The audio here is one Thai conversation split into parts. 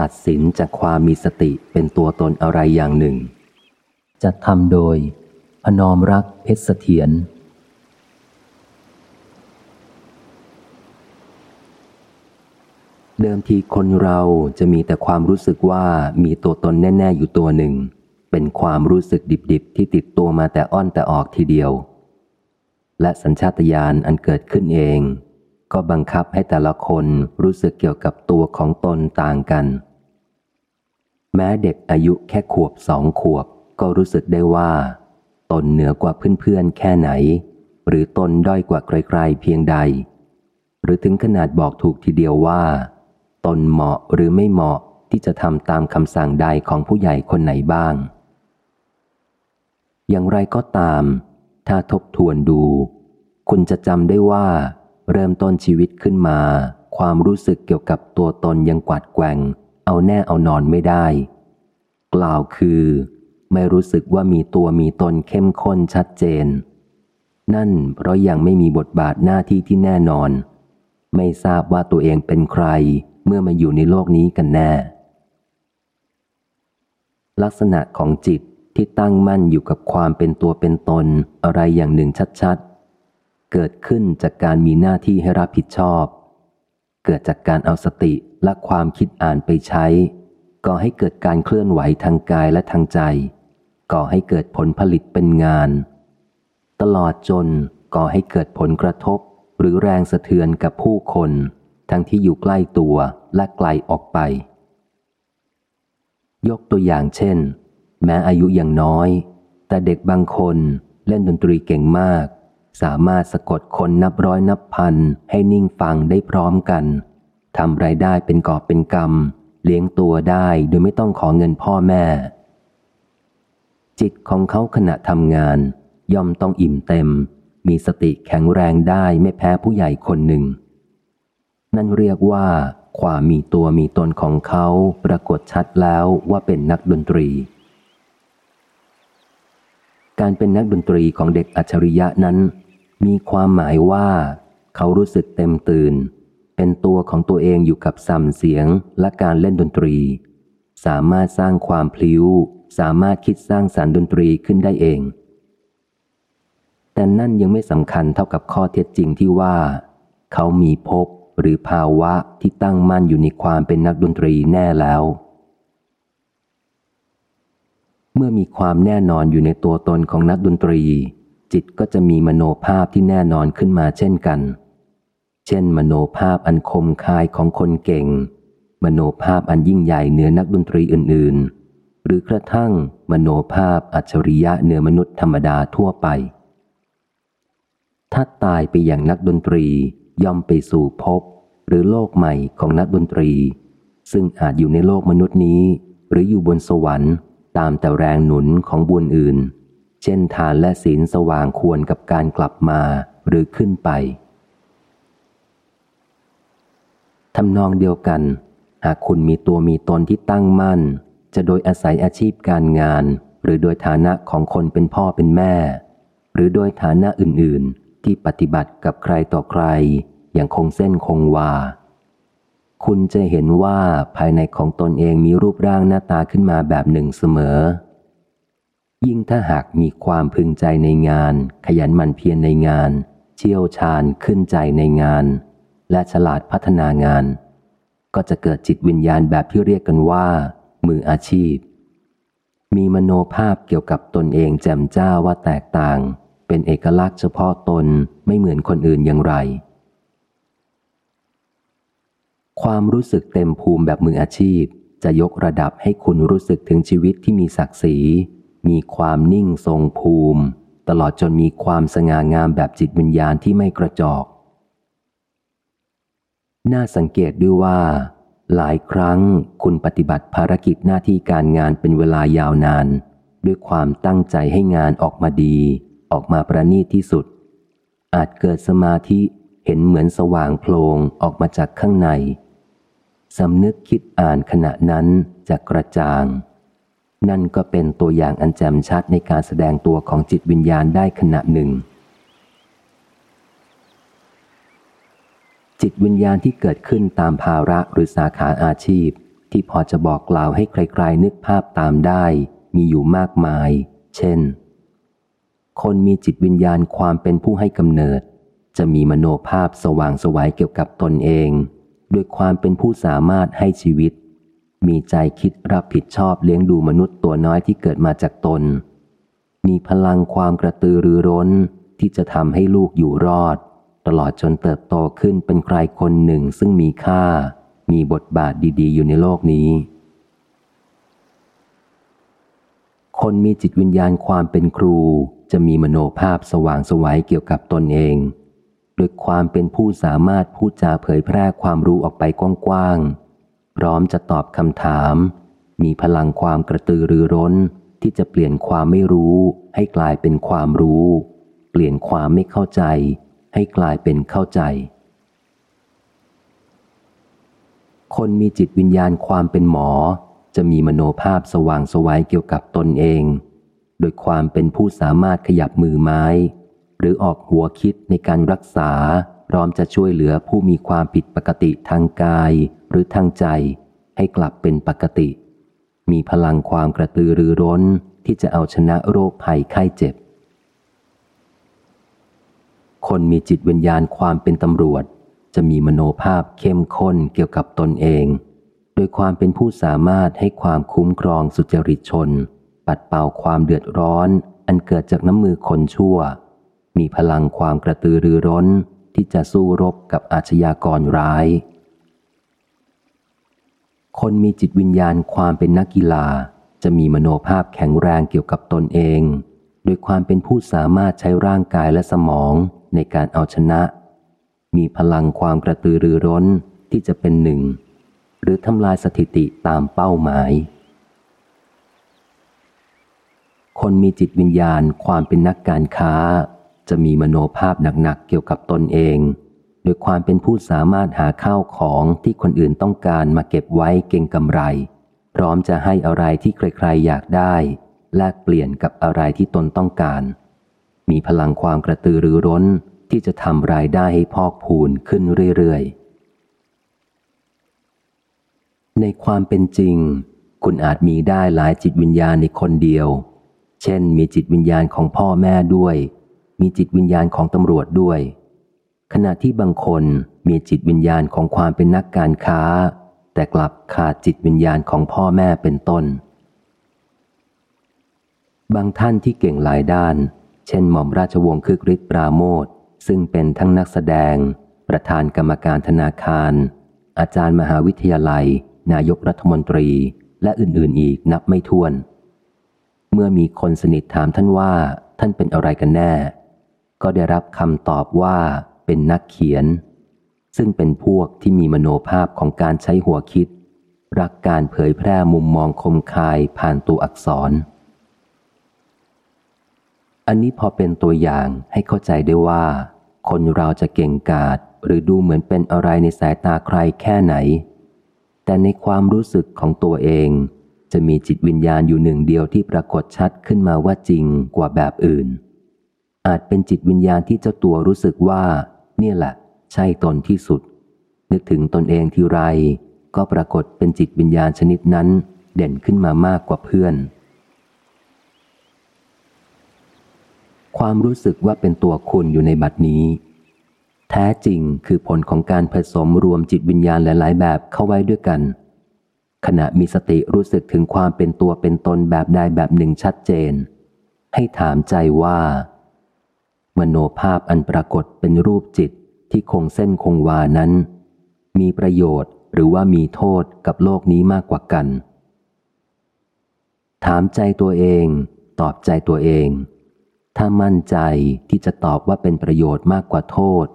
ตัดสินจากความมีสติเป็นตัวตนอะไรอย่างหนึ่งจะทำโดย พนอมรักเพชรเสถียรเดิมทีคนเราจะมีแต่ความรู้สึกว่ามีตัวตนแน่ ๆ อยู่ตัวหนึ่ง เป็นความรู้สึกดิบๆ ที่ติดตัวมาแต่อ้อนแต่ออกทีเดียว และสัญชาตญาณอันเกิดขึ้นเอง ก็บังคับให้แต่ละคนรู้สึกเกี่ยวกับตัวของตนต่างกัน แม้เด็กอายุแค่ขวบสองขวบ ก็รู้สึกได้ว่า ตนเหนือกว่าเพื่อนๆแค่ไหน หรือตนด้อยกว่าใครๆเพียงใด หรือถึงขนาดบอกถูกทีเดียวว่า ตนเหมาะหรือไม่เหมาะที่จะทำตามคำสั่งใดของผู้ใหญ่คนไหนบ้าง อย่างไรก็ตาม ถ้าทบทวนดู คุณจะจำได้ว่า เริ่มต้นชีวิตขึ้นมา ความรู้สึกเกี่ยวกับตัวตนยังกวัดแกว่งเอาแน่เอานอนไม่ได้ กล่าวคือ ไม่รู้สึกว่ามีตัวมีตนเข้มข้นชัดเจน นั่นเพราะยังไม่มีบทบาทหน้าที่ที่แน่นอน ไม่ทราบว่าตัวเองเป็นใครเมื่อมาอยู่ในโลกนี้กันแน่ ลักษณะของจิตที่ตั้งมั่นอยู่กับความเป็นตัวเป็นตนอะไรอย่างหนึ่งชัดๆ เกิดขึ้นจากการมีหน้าที่ให้รับผิดชอบ เกิดจากการเอาสติและความคิดอ่านไปใช้ ก่อให้เกิดการเคลื่อนไหวทางกายและทางใจ ก่อให้เกิดผลผลิตเป็นงาน ตลอดจนก่อให้เกิดผลกระทบ หรือแรงสะเทือนกับผู้คน ทั้งที่อยู่ใกล้ตัวและไกลออกไป ยกตัวอย่างเช่น แม้อายุยังน้อย แต่เด็กบางคนเล่นดนตรีเก่งมาก สามารถสะกดคนนับร้อยนับพันให้นิ่งฟังได้พร้อมกันทำไรายได้เป็นกอบเป็นกรรม เลี้ยงตัวได้โดยไม่ต้องขอเงินพ่อแม่ จิตของเขาขณะทำงาน ย่อมต้องอิ่มเต็ม มีสติแข็งแรงได้ไม่แพ้ผู้ใหญ่คนหนึ่ง นั่นเรียกว่าความมีตัวมีตนของเขาปรากฏชัดแล้วว่าเป็นนักดนตรี การเป็นนักดนตรีของเด็กอัจฉริยะนั้น มีความหมายว่า เขารู้สึกเต็มตื่น เป็นตัวของตัวเองอยู่กับสัมเสียงและการเล่นดนตรี สามารถสร้างความพลิ้ว สามารถคิดสร้างสารรค์ดนตรีขึ้นได้เอง แต่นั่นยังไม่สำคัญเท่ากับข้อเท็จจริงที่ว่า เขามีภพหรือภาวะที่ตั้งมั่นอยู่ในความเป็นนักดนตรีแน่แล้ว เมื่อมีความแน่นอนอยู่ในตัวตนของนักดนตรี จิตก็จะมีมโนภาพที่แน่นอนขึ้นมาเช่นกัน เช่น มโนภาพอันคมคายของคนเก่ง มโนภาพอันยิ่งใหญ่เหนือนักดนตรีอื่น ๆ หรือกระทั่ง มโนภาพอัจฉริยะเหนือมนุษย์ธรรมดาทั่วไป ถ้าตายไปอย่างนักดนตรีย่อมไปสู่ภพหรือโลกใหม่ของนักดนตรี ซึ่งอาจอยู่ในโลกมนุษย์นี้ หรืออยู่บนสวรรค์ ตามแต่แรงหนุนของบุญอื่น ช่นทานและศีลสว่างควรกับการกลับมาหรือขึ้นไปทำนองเดียวกัน หากคุณมีตัวมีตนที่ตั้งมั่น จะโดยอาศัยอาชีพการงาน หรือโดยฐานะของคนเป็นพ่อเป็นแม่ หรือโดยฐานะอื่น ๆ ที่ปฏิบัติกับใครต่อใคร อย่างคงเส้นคงวา คุณจะเห็นว่าภายในของตนเองมีรูปร่างหน้าตาขึ้นมาแบบหนึ่งเสมอ ยิ่งถ้าหากมีความพึงใจในงาน ขยันหมั่นเพียรในงาน เชี่ยวชาญขึ้นใจในงาน และฉลาดพัฒนางาน ก็จะเกิดจิตวิญญาณแบบที่เรียกกันว่า มืออาชีพ มีมโนภาพเกี่ยวกับตนเองแจ่มจ้าว่าแตกต่าง เป็นเอกลักษณ์เฉพาะตนไม่เหมือนคนอื่นอย่างไร ความรู้สึกเต็มภูมิแบบมืออาชีพ จะยกระดับให้คุณรู้สึกถึงชีวิตที่มีศักดิ์ศรี มีความนิ่งทรงภูมิ ตลอดจนมีความสง่างามแบบจิตวิญญาณที่ไม่กระจอก น่าสังเกตด้วยว่า หลายครั้งคุณปฏิบัติภารกิจหน้าที่การงานเป็นเวลายาวนาน ด้วยความตั้งใจให้งานออกมาดี ออกมาประณีตที่สุด อาจเกิดสมาธิเห็นเหมือนสว่างโพลงออกมาจากข้างในสำนึกคิดอ่านขณะนั้นจะกระจ่าง นั่นก็เป็นตัวอย่างอันแจ่มชัดในการแสดงตัวของจิตวิญญาณได้ขณะหนึ่ง จิตวิญญาณที่เกิดขึ้นตามภาระหรือสาขาอาชีพ ที่พอจะบอกกล่าวให้ใครๆนึกภาพตามได้ มีอยู่มากมาย เช่น คนมีจิตวิญญาณความเป็นผู้ให้กำเนิด จะมีมโนภาพสว่างสวัยเกี่ยวกับตนเอง ด้วยความเป็นผู้สามารถให้ชีวิต มีใจคิดรับผิดชอบเลี้ยงดูมนุษย์ตัวน้อยที่เกิดมาจากตน มีพลังความกระตือรือร้นที่จะทำให้ลูกอยู่รอด ตลอดจนเติบโตขึ้นเป็นใครคนหนึ่งซึ่งมีค่า มีบทบาทดีๆ อยู่ในโลกนี้ คนมีจิตวิญญาณความเป็นครูจะมีมโนภาพสว่างสวัยเกี่ยวกับตนเองด้วยความเป็นผู้สามารถพูดจาเผยแพร่ความรู้ออกไปกว้างๆ พร้อมจะตอบคำถาม มีพลังความกระตือรือร้นที่จะเปลี่ยนความไม่รู้ให้กลายเป็นความรู้ เปลี่ยนความไม่เข้าใจ ให้กลายเป็นเข้าใจ คนมีจิตวิญญาณความเป็นหมอ จะมีมโนภาพสว่างสวัยเกี่ยวกับตนเอง โดยความเป็นผู้สามารถขยับมือไม้ หรือออกหัวคิดในการรักษา พร้อมจะช่วยเหลือผู้มีความผิดปกติทางกายหรือทางใจ ให้กลับเป็นปกติ มีพลังความกระตือรือร้นที่จะเอาชนะโรคภัยไข้เจ็บ คนมีจิตวิญญาณความเป็นตำรวจ จะมีมโนภาพเข้มข้นเกี่ยวกับตนเอง โดยความเป็นผู้สามารถให้ความคุ้มครองสุจริตชน ปัดเป่าความเดือดร้อน อันเกิดจากน้ำมือคนชั่ว มีพลังความกระตือรือร้น ที่จะสู้รบกับอาชญากรร้าย คนมีจิตวิญญาณความเป็นนักกีฬา จะมีมโนภาพแข็งแรงเกี่ยวกับตนเอง โดยความเป็นผู้สามารถใช้ร่างกายและสมองในการเอาชนะ มีพลังความกระตือรือร้นที่จะเป็นหนึ่ง หรือทำลายสถิติตามเป้าหมาย คนมีจิตวิญญาณความเป็นนักการค้า จะมีมโนภาพหนักๆเกี่ยวกับตนเอง โดยความเป็นผู้สามารถหาข้าวของที่คนอื่นต้องการมาเก็บไว้เก่งกำไร พร้อมจะให้อะไรที่ใครๆอยากได้ แลกเปลี่ยนกับอะไรที่ตนต้องการ มีพลังความกระตือรือร้นที่จะทำรายได้ให้พอกพูนขึ้นเรื่อยๆ ในความเป็นจริง คุณอาจมีได้หลายจิตวิญญาณในคนเดียว เช่น มีจิตวิญญาณของพ่อแม่ด้วย มีจิตวิญญาณของตำรวจด้วย ขณะที่บางคนมีจิตวิญญาณของความเป็นนักการค้า แต่กลับขาดจิตวิญญาณของพ่อแม่เป็นต้น บางท่านที่เก่งหลายด้าน เช่นหม่อมราชวงศ์คึกฤทธิ์ปราโมทซึ่งเป็นทั้งนักแสดง ประธานกรรมการธนาคาร อาจารย์มหาวิทยาลัย นายกรัฐมนตรีและอื่นๆอีกนับไม่ถ้วน เมื่อมีคนสนิทถามท่านว่าท่านเป็นอะไรกันแน่ ก็ได้รับคำตอบว่าเป็นนักเขียน ซึ่งเป็นพวกที่มีมโนภาพของการใช้หัวคิด รักการเผยแพร่มุมมองคมคายผ่านตัวอักษร อันนี้พอเป็นตัวอย่างให้เข้าใจได้ว่า คนเราจะเก่งกาจหรือดูเหมือนเป็นอะไรในสายตาใครแค่ไหน แต่ในความรู้สึกของตัวเองจะมีจิตวิญญาณอยู่หนึ่งเดียวที่ปรากฏชัดขึ้นมาว่าจริงกว่าแบบอื่น อาจเป็นจิตวิญญาณที่เจ้าตัวรู้สึกว่า เนี่ยแหละ ใช่ตนที่สุด นึกถึงตนเองทีไร ก็ปรากฏเป็นจิตวิญญาณชนิดนั้น เด่นขึ้นมามากกว่าเพื่อน ความรู้สึกว่าเป็นตัวคุณอยู่ในบัดนี้ แท้จริงคือผลของการผสมรวมจิตวิญญาณหลาย ๆ แบบเข้าไว้ด้วยกัน ขณะมีสติรู้สึกถึงความเป็นตัวเป็นตนแบบใดแบบหนึ่งชัดเจน ให้ถามใจว่า มโนภาพอันปรากฏเป็นรูปจิตที่คงเส้นคงวานั้น มีประโยชน์หรือว่ามีโทษกับโลกนี้มากกว่ากัน ถามใจตัวเอง ตอบใจตัวเอง ถ้ามั่นใจที่จะตอบว่าเป็นประโยชน์มากกว่าโทษ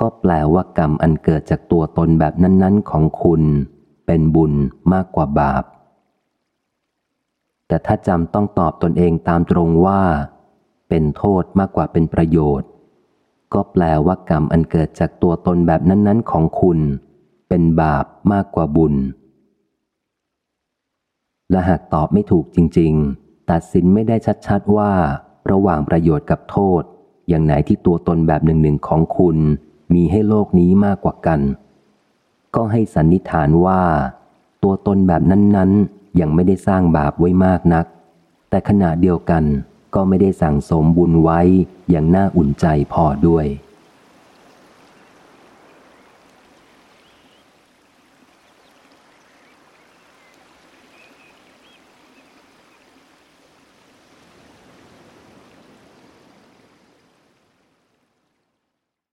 ก็แปลว่ากรรมอันเกิดจากตัวตนแบบนั้นๆ ของคุณ เป็นบุญมากกว่าบาป แต่ถ้าจำต้องตอบตนเองตามตรงว่า เป็นโทษมากกว่าเป็นประโยชน์ ก็แปลว่ากรรมอันเกิดจากตัวตนแบบนั้น ๆ ของคุณ เป็นบาปมากกว่าบุญ และหากตอบไม่ถูกจริง ๆ ตัดสินไม่ได้ชัดๆว่า ระหว่างประโยชน์กับโทษ อย่างไหนที่ตัวตนแบบหนึ่งๆของคุณ มีให้โลกนี้มากกว่ากัน ก็ให้สันนิษฐานว่า ตัวตนแบบนั้นๆ ยังไม่ได้สร้างบาปไว้มากนัก แต่ขณะเดียวกัน ก็ไม่ได้สั่งสมบุญไว้อย่างน่าอุ่นใจพอด้วย